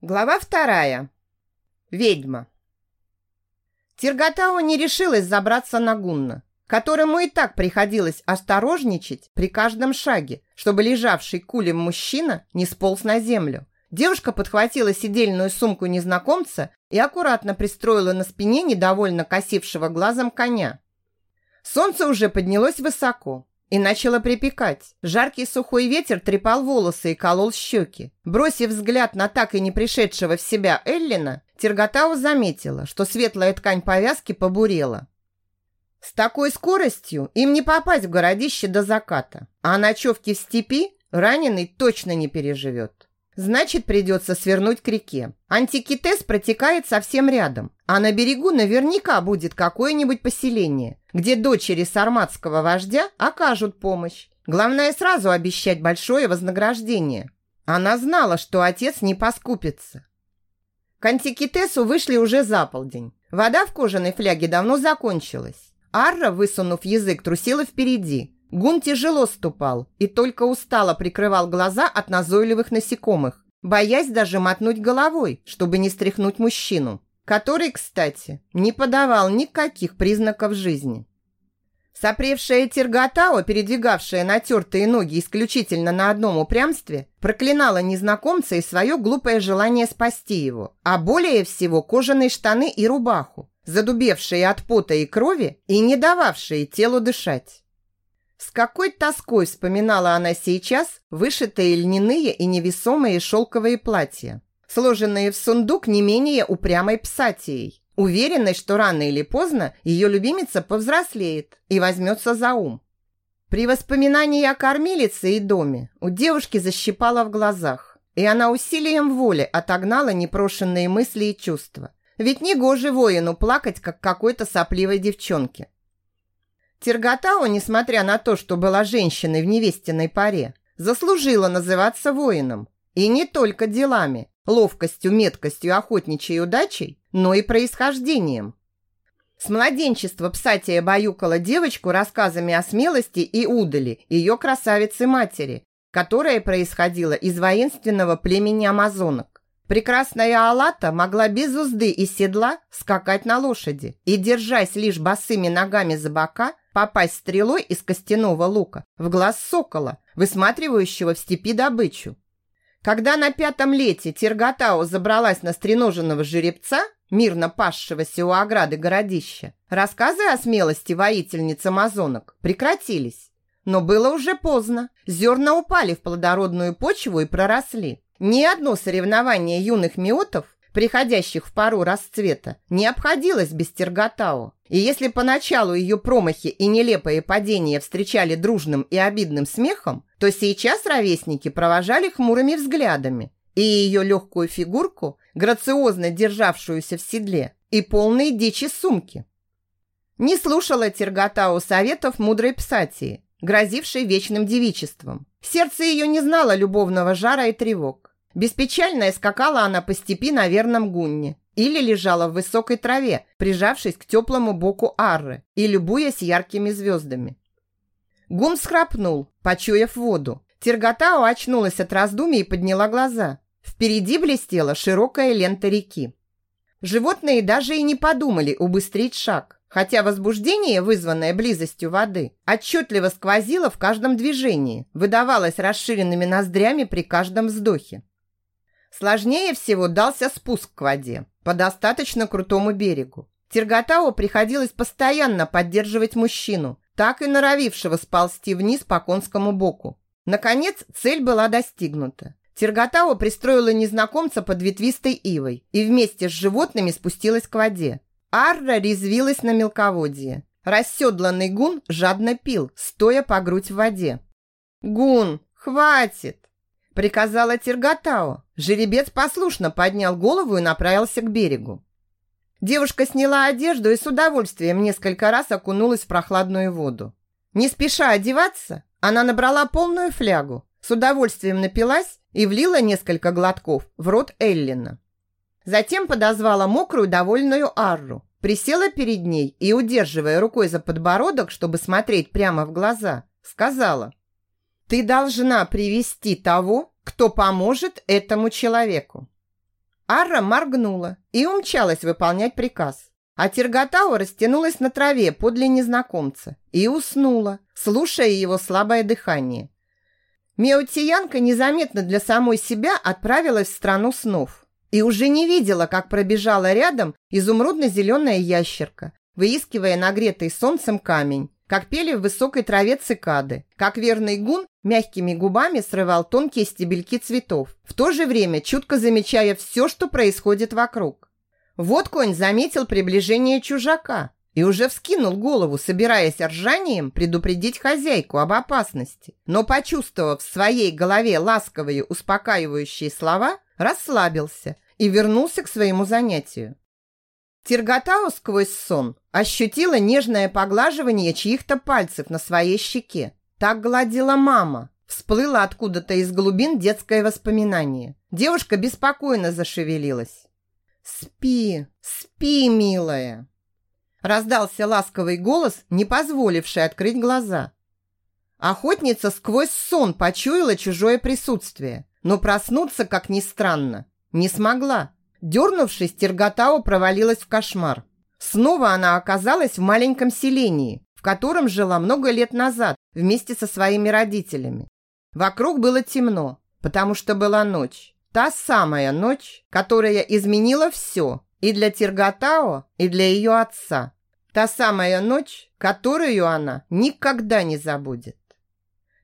Глава вторая. Ведьма. Тиргатао не решилась забраться на Гунна, которому и так приходилось осторожничать при каждом шаге, чтобы лежавший кулем мужчина не сполз на землю. Девушка подхватила сидельную сумку незнакомца и аккуратно пристроила на спине недовольно косившего глазом коня. Солнце уже поднялось высоко, и начало припекать. Жаркий сухой ветер трепал волосы и колол щеки. Бросив взгляд на так и не пришедшего в себя Эллина, Терготау заметила, что светлая ткань повязки побурела. С такой скоростью им не попасть в городище до заката, а ночевки в степи раненый точно не переживет. Значит, придется свернуть к реке. Антикитес протекает совсем рядом, а на берегу наверняка будет какое-нибудь поселение, где дочери сарматского вождя окажут помощь. Главное сразу обещать большое вознаграждение. Она знала, что отец не поскупится. К антикитесу вышли уже за полдень. Вода в кожаной фляге давно закончилась. Арра, высунув язык, трусила впереди, Гун тяжело ступал и только устало прикрывал глаза от назойливых насекомых, боясь даже мотнуть головой, чтобы не стряхнуть мужчину, который, кстати, не подавал никаких признаков жизни. Сопревшая Тиргатао, передвигавшая натертые ноги исключительно на одном упрямстве, проклинала незнакомца и свое глупое желание спасти его, а более всего кожаные штаны и рубаху, задубевшие от пота и крови и не дававшие телу дышать. С какой тоской вспоминала она сейчас вышитые льняные и невесомые шелковые платья, сложенные в сундук не менее упрямой псатией, уверенной, что рано или поздно ее любимица повзрослеет и возьмется за ум. При воспоминании о кормилице и доме у девушки защипала в глазах, и она усилием воли отогнала непрошенные мысли и чувства. Ведь не гоже воину плакать, как какой-то сопливой девчонке. Терготау, несмотря на то, что была женщиной в невестиной паре, заслужила называться воином. И не только делами, ловкостью, меткостью, охотничьей удачей, но и происхождением. С младенчества Псатия баюкала девочку рассказами о смелости и удали ее красавицы-матери, которая происходила из воинственного племени амазонок. Прекрасная Алата могла без узды и седла скакать на лошади и, держась лишь босыми ногами за бока, попасть стрелой из костяного лука в глаз сокола, высматривающего в степи добычу. Когда на пятом лете Тиргатао забралась на стреноженного жеребца, мирно пасшегося у ограды городища, рассказы о смелости воительниц амазонок прекратились. Но было уже поздно. Зерна упали в плодородную почву и проросли. Ни одно соревнование юных миотов приходящих в пару расцвета, не обходилась без Терготао. И если поначалу ее промахи и нелепые падения встречали дружным и обидным смехом, то сейчас ровесники провожали хмурыми взглядами и ее легкую фигурку, грациозно державшуюся в седле, и полные дичи сумки. Не слушала Терготау советов мудрой псатии, грозившей вечным девичеством. Сердце ее не знало любовного жара и тревог. Беспечальная скакала она по степи на верном гунне или лежала в высокой траве, прижавшись к теплому боку Арры и любуясь яркими звездами. Гун схрапнул, почуяв воду. Терготао очнулась от раздумий и подняла глаза. Впереди блестела широкая лента реки. Животные даже и не подумали убыстрить шаг, хотя возбуждение, вызванное близостью воды, отчетливо сквозило в каждом движении, выдавалось расширенными ноздрями при каждом вздохе. Сложнее всего дался спуск к воде по достаточно крутому берегу. Терготау приходилось постоянно поддерживать мужчину, так и норовившего сползти вниз по конскому боку. Наконец, цель была достигнута. Терготау пристроила незнакомца под ветвистой ивой и вместе с животными спустилась к воде. Арра резвилась на мелководье. Расседланный гун жадно пил, стоя по грудь в воде. «Гун, хватит!» Приказала Тиргатао. Жеребец послушно поднял голову и направился к берегу. Девушка сняла одежду и с удовольствием несколько раз окунулась в прохладную воду. Не спеша одеваться, она набрала полную флягу, с удовольствием напилась и влила несколько глотков в рот Эллина. Затем подозвала мокрую довольную Арру, присела перед ней и, удерживая рукой за подбородок, чтобы смотреть прямо в глаза, сказала ты должна привести того, кто поможет этому человеку. Арра моргнула и умчалась выполнять приказ. А Терготау растянулась на траве подле незнакомца и уснула, слушая его слабое дыхание. Меотиянка незаметно для самой себя отправилась в страну снов и уже не видела, как пробежала рядом изумрудно-зеленая ящерка, выискивая нагретый солнцем камень, как пели в высокой траве цикады, как верный гун мягкими губами срывал тонкие стебельки цветов, в то же время чутко замечая все, что происходит вокруг. Вот конь заметил приближение чужака и уже вскинул голову, собираясь ржанием предупредить хозяйку об опасности, но, почувствовав в своей голове ласковые успокаивающие слова, расслабился и вернулся к своему занятию. Тиргатау сквозь сон ощутила нежное поглаживание чьих-то пальцев на своей щеке. Так гладила мама. Всплыло откуда-то из глубин детское воспоминание. Девушка беспокойно зашевелилась. «Спи, спи, милая!» Раздался ласковый голос, не позволивший открыть глаза. Охотница сквозь сон почуяла чужое присутствие, но проснуться, как ни странно, не смогла. Дернувшись, Терготау провалилась в кошмар. Снова она оказалась в маленьком селении, в котором жила много лет назад вместе со своими родителями. Вокруг было темно, потому что была ночь. Та самая ночь, которая изменила все и для Терготао, и для ее отца. Та самая ночь, которую она никогда не забудет.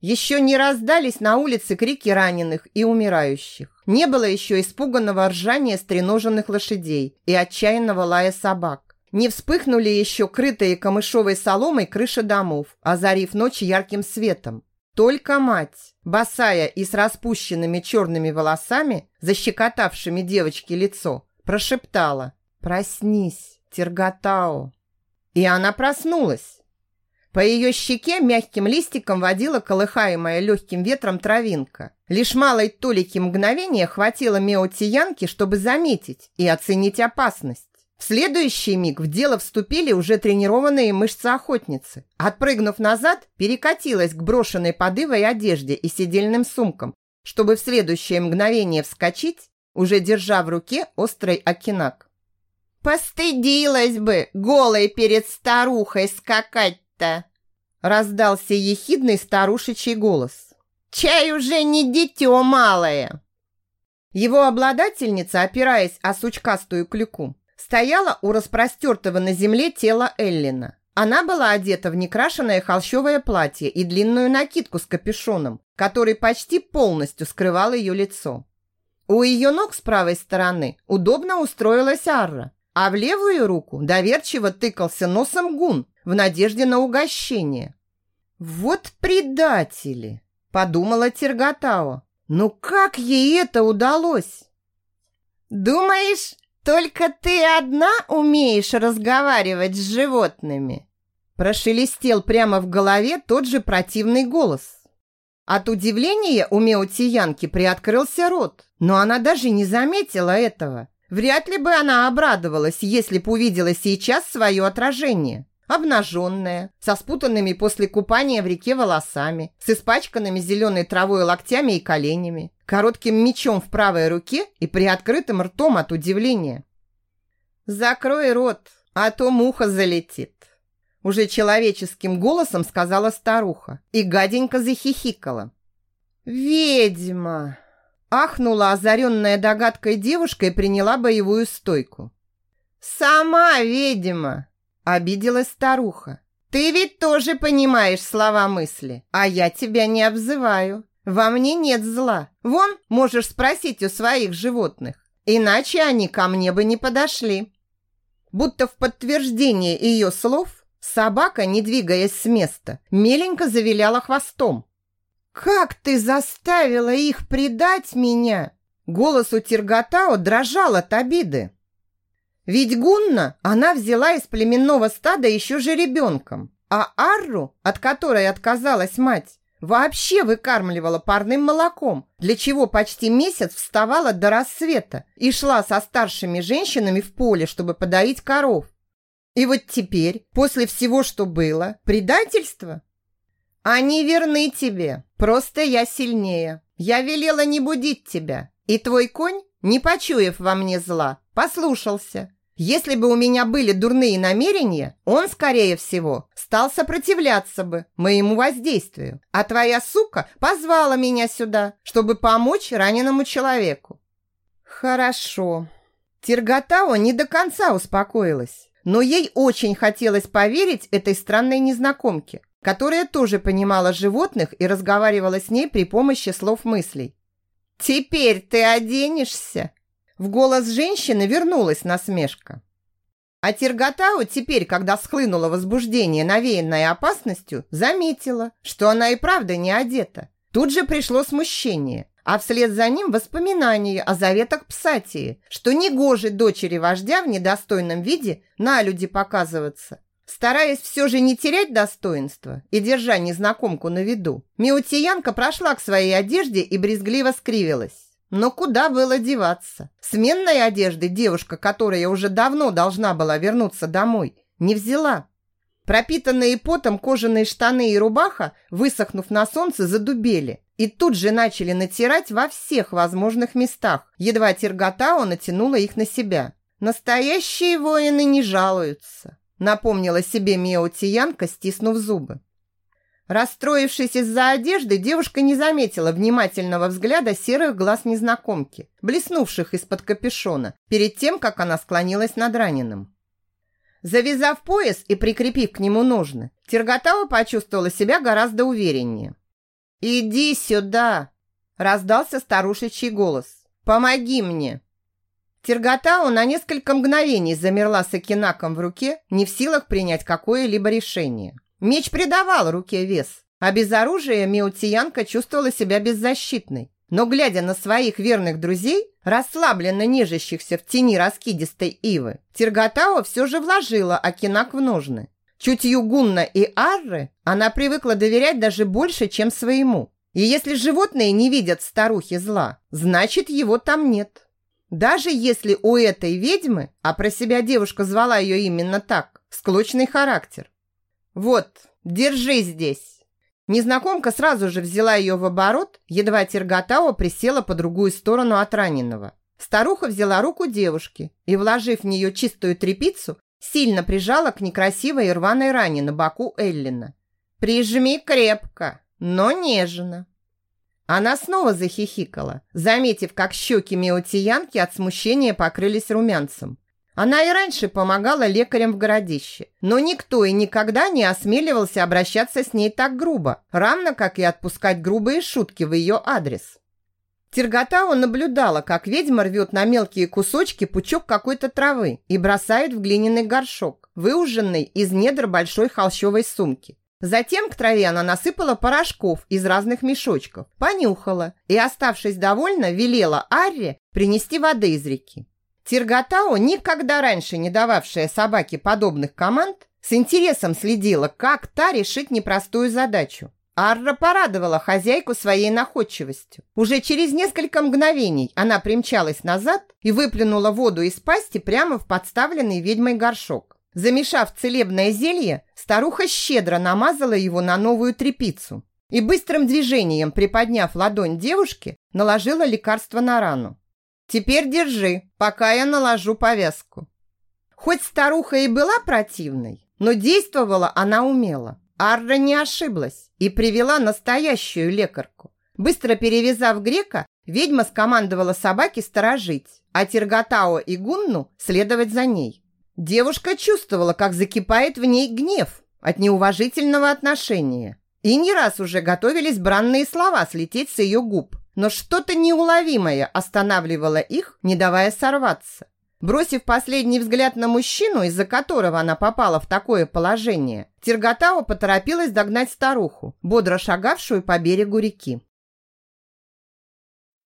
Еще не раздались на улице крики раненых и умирающих. Не было еще испуганного ржания стреноженных лошадей и отчаянного лая собак. Не вспыхнули еще крытые камышовой соломой крыши домов, озарив ночь ярким светом. Только мать, босая и с распущенными черными волосами, защекотавшими девочке лицо, прошептала «Проснись, Терготао!» И она проснулась. По ее щеке мягким листиком водила колыхаемая легким ветром травинка. Лишь малой толики мгновения хватило Меотиянки, чтобы заметить и оценить опасность. В следующий миг в дело вступили уже тренированные мышцы охотницы. Отпрыгнув назад, перекатилась к брошенной подывой одежде и сидельным сумкам, чтобы в следующее мгновение вскочить, уже держа в руке острый окинак. «Постыдилась бы голой перед старухой скакать это?» Раздался ехидный старушечий голос. «Чай уже не дитё малое!» Его обладательница, опираясь о сучкастую клюку, стояла у распростертого на земле тела Эллина. Она была одета в некрашенное холщовое платье и длинную накидку с капюшоном, который почти полностью скрывал ее лицо. У ее ног с правой стороны удобно устроилась Арра, а в левую руку доверчиво тыкался носом гун в надежде на угощение. «Вот предатели!» – подумала Терготао. «Ну как ей это удалось?» «Думаешь, только ты одна умеешь разговаривать с животными?» Прошелестел прямо в голове тот же противный голос. От удивления у Меутиянки приоткрылся рот, но она даже не заметила этого. Вряд ли бы она обрадовалась, если бы увидела сейчас свое отражение. Обнаженная, со спутанными после купания в реке волосами, с испачканными зеленой травой локтями и коленями, коротким мечом в правой руке и приоткрытым ртом от удивления. «Закрой рот, а то муха залетит», уже человеческим голосом сказала старуха и гаденько захихикала. «Ведьма!» Ахнула озаренная догадкой девушка и приняла боевую стойку. «Сама ведьма!» – обиделась старуха. «Ты ведь тоже понимаешь слова мысли, а я тебя не обзываю. Во мне нет зла. Вон, можешь спросить у своих животных. Иначе они ко мне бы не подошли». Будто в подтверждение ее слов, собака, не двигаясь с места, меленько завиляла хвостом, «Как ты заставила их предать меня?» Голос у Тиргатао дрожал от обиды. Ведь Гунна она взяла из племенного стада еще же ребенком, а Арру, от которой отказалась мать, вообще выкармливала парным молоком, для чего почти месяц вставала до рассвета и шла со старшими женщинами в поле, чтобы подоить коров. И вот теперь, после всего, что было, предательство? Они верны тебе, Просто я сильнее. Я велела не будить тебя. И твой конь не почуяв во мне зла, послушался. Если бы у меня были дурные намерения, он, скорее всего, стал сопротивляться бы моему воздействию. А твоя сука позвала меня сюда, чтобы помочь раненому человеку. Хорошо. Тиргатао не до конца успокоилась, но ей очень хотелось поверить этой странной незнакомке, которая тоже понимала животных и разговаривала с ней при помощи слов мыслей. «Теперь ты оденешься?» В голос женщины вернулась насмешка. А Тиргатау теперь, когда схлынуло возбуждение, навеянное опасностью, заметила, что она и правда не одета. Тут же пришло смущение, а вслед за ним воспоминание о заветах Псатии, что негоже дочери вождя в недостойном виде на люди показываться. Стараясь все же не терять достоинства и держа незнакомку на виду, Миутиянка прошла к своей одежде и брезгливо скривилась. Но куда было деваться? Сменной одежды девушка, которая уже давно должна была вернуться домой, не взяла. Пропитанные потом кожаные штаны и рубаха, высохнув на солнце, задубели и тут же начали натирать во всех возможных местах. Едва Тиргатао натянула их на себя. Настоящие воины не жалуются, напомнила себе Меотиянка, стиснув зубы. Расстроившись из-за одежды, девушка не заметила внимательного взгляда серых глаз незнакомки, блеснувших из-под капюшона, перед тем, как она склонилась над раненым. Завязав пояс и прикрепив к нему ножны, Терготава почувствовала себя гораздо увереннее. «Иди сюда!» – раздался старушечий голос. «Помоги мне!» Терготау на несколько мгновений замерла с окинаком в руке, не в силах принять какое-либо решение. Меч придавал руке вес, а без оружия Меутиянка чувствовала себя беззащитной. Но, глядя на своих верных друзей, расслабленно нежащихся в тени раскидистой ивы, Тиргатао все же вложила Акинак в ножны. Чутью Гунна и Арры она привыкла доверять даже больше, чем своему. И если животные не видят старухи зла, значит, его там нет. Даже если у этой ведьмы, а про себя девушка звала ее именно так, склочный характер, «Вот, держи здесь». Незнакомка сразу же взяла ее в оборот, едва Терготао присела по другую сторону от раненого. Старуха взяла руку девушки и, вложив в нее чистую тряпицу, сильно прижала к некрасивой и рваной ране на боку Эллина. «Прижми крепко, но нежно». Она снова захихикала, заметив, как щеки Меотиянки от смущения покрылись румянцем. Она и раньше помогала лекарям в городище, но никто и никогда не осмеливался обращаться с ней так грубо, равно как и отпускать грубые шутки в ее адрес. Терготау наблюдала, как ведьма рвет на мелкие кусочки пучок какой-то травы и бросает в глиняный горшок, выуженный из недр большой холщовой сумки. Затем к траве она насыпала порошков из разных мешочков, понюхала и, оставшись довольна, велела Арре принести воды из реки. Тиргатао, никогда раньше не дававшая собаке подобных команд, с интересом следила, как та решит непростую задачу. Арра порадовала хозяйку своей находчивостью. Уже через несколько мгновений она примчалась назад и выплюнула воду из пасти прямо в подставленный ведьмой горшок. Замешав целебное зелье, старуха щедро намазала его на новую трепицу и быстрым движением, приподняв ладонь девушки, наложила лекарство на рану. Теперь держи, пока я наложу повязку. Хоть старуха и была противной, но действовала она умело. Арра не ошиблась и привела настоящую лекарку. Быстро перевязав грека, ведьма скомандовала собаке сторожить, а Тиргатао и Гунну следовать за ней. Девушка чувствовала, как закипает в ней гнев от неуважительного отношения. И не раз уже готовились бранные слова слететь с ее губ но что-то неуловимое останавливало их, не давая сорваться. Бросив последний взгляд на мужчину, из-за которого она попала в такое положение, Тиргатао поторопилась догнать старуху, бодро шагавшую по берегу реки.